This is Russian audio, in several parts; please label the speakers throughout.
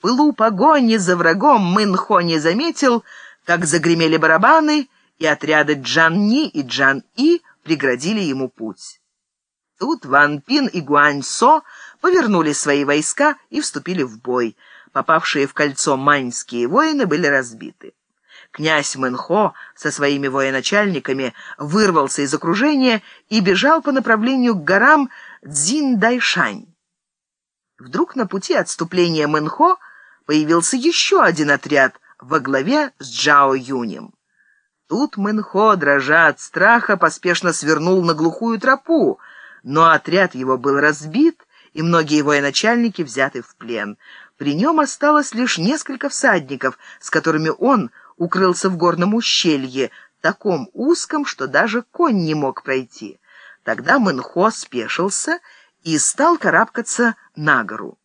Speaker 1: пылу погони за врагом Мэнхо не заметил, как загремели барабаны, и отряды Джан-Ни и Джан-И преградили ему путь. Тут Ван Пин и Гуань Со повернули свои войска и вступили в бой. Попавшие в кольцо маньские воины были разбиты. Князь Мэнхо со своими военачальниками вырвался из окружения и бежал по направлению к горам Цзин-Дайшань. Вдруг на пути отступления Мэнхо появился еще один отряд во главе с Джао Юнем. Тут Мэнхо, дрожа от страха, поспешно свернул на глухую тропу, но отряд его был разбит, и многие военачальники взяты в плен. При нем осталось лишь несколько всадников, с которыми он укрылся в горном ущелье, таком узком, что даже конь не мог пройти. Тогда Мэнхо спешился и стал карабкаться на гору.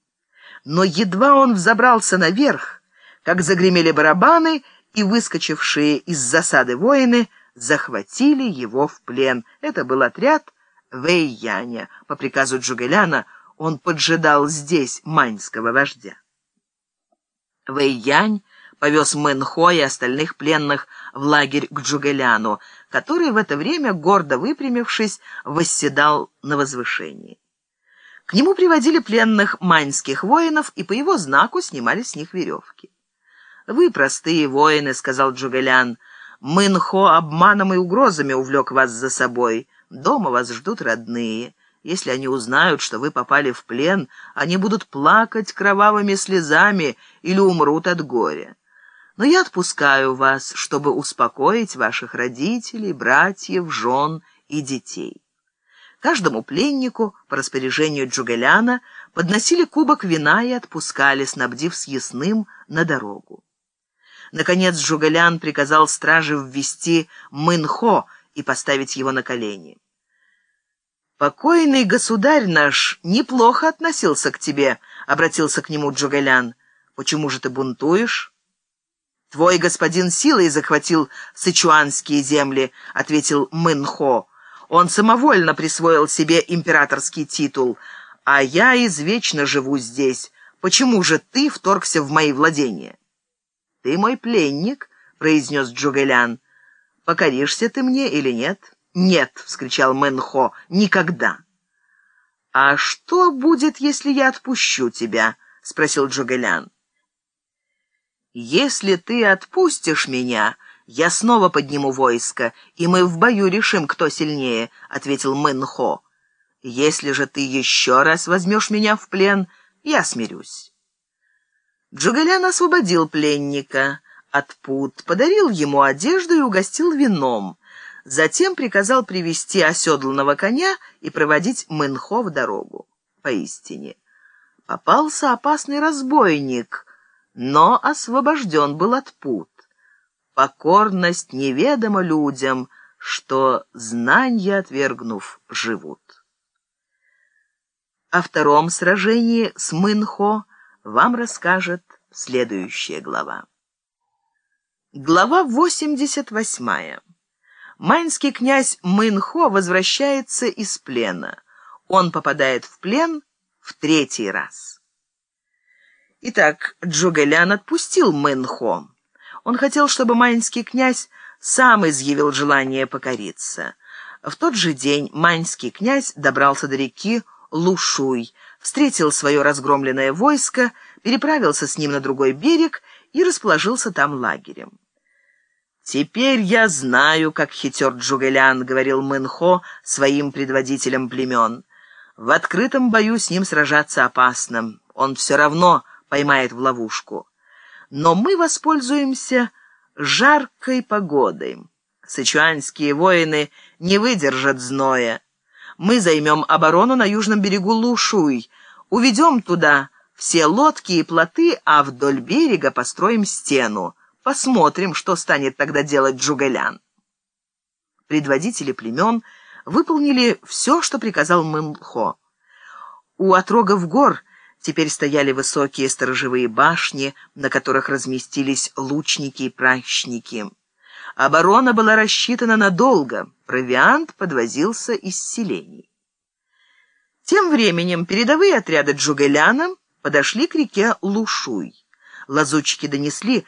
Speaker 1: Но едва он взобрался наверх, как загремели барабаны, и выскочившие из засады воины захватили его в плен. Это был отряд Вэйяня. По приказу Джугеляна он поджидал здесь маньского вождя. Вэйянь повез Мэнхо и остальных пленных в лагерь к Джугеляну, который в это время, гордо выпрямившись, восседал на возвышении. К нему приводили пленных маньских воинов и по его знаку снимали с них веревки. «Вы простые воины», — сказал Джугелян. «Мэнхо обманом и угрозами увлек вас за собой. Дома вас ждут родные. Если они узнают, что вы попали в плен, они будут плакать кровавыми слезами или умрут от горя. Но я отпускаю вас, чтобы успокоить ваших родителей, братьев, жен и детей». Каждому пленнику по распоряжению Джугеляна подносили кубок вина и отпускали, снабдив съестным на дорогу. Наконец Джугелян приказал страже ввести Мэнхо и поставить его на колени. «Покойный государь наш неплохо относился к тебе», — обратился к нему Джугелян. «Почему же ты бунтуешь?» «Твой господин силой захватил сычуанские земли», — ответил Мэнхо. Он самовольно присвоил себе императорский титул, а я извечно живу здесь. Почему же ты вторгся в мои владения?» «Ты мой пленник», — произнес Джугелян. «Покоришься ты мне или нет?» «Нет», — вскричал Мэнхо, — «никогда». «А что будет, если я отпущу тебя?» — спросил Джугелян. «Если ты отпустишь меня...» «Я снова подниму войско, и мы в бою решим, кто сильнее», — ответил Мэнхо. «Если же ты еще раз возьмешь меня в плен, я смирюсь». Джугалян освободил пленника от пут, подарил ему одежду и угостил вином. Затем приказал привести оседланного коня и проводить Мэнхо в дорогу. Поистине, попался опасный разбойник, но освобожден был от пут покорность неведома людям, что знанья отвергнув живут. О втором сражении с Мынхо вам расскажет следующая глава. Глава 88. Майнский князь Мынхо возвращается из плена. Он попадает в плен в третий раз. Итак, Джугелян отпустил Мэнхо. Он хотел, чтобы Маньский князь сам изъявил желание покориться. В тот же день Маньский князь добрался до реки Лушуй, встретил свое разгромленное войско, переправился с ним на другой берег и расположился там лагерем. «Теперь я знаю, как хитер Джугелян», — говорил Мэнхо своим предводителям племен. «В открытом бою с ним сражаться опасно. Он все равно поймает в ловушку» но мы воспользуемся жаркой погодой. Сычуанские воины не выдержат зноя. Мы займем оборону на южном берегу Лушуй, уведем туда все лодки и плоты, а вдоль берега построим стену. Посмотрим, что станет тогда делать Джугалян. Предводители племен выполнили все, что приказал Мымхо. У отрогов гор – Теперь стояли высокие сторожевые башни, на которых разместились лучники и пращники. Оборона была рассчитана надолго, провиант подвозился из селений. Тем временем передовые отряды Джугеляна подошли к реке Лушуй. Лазутчики донесли,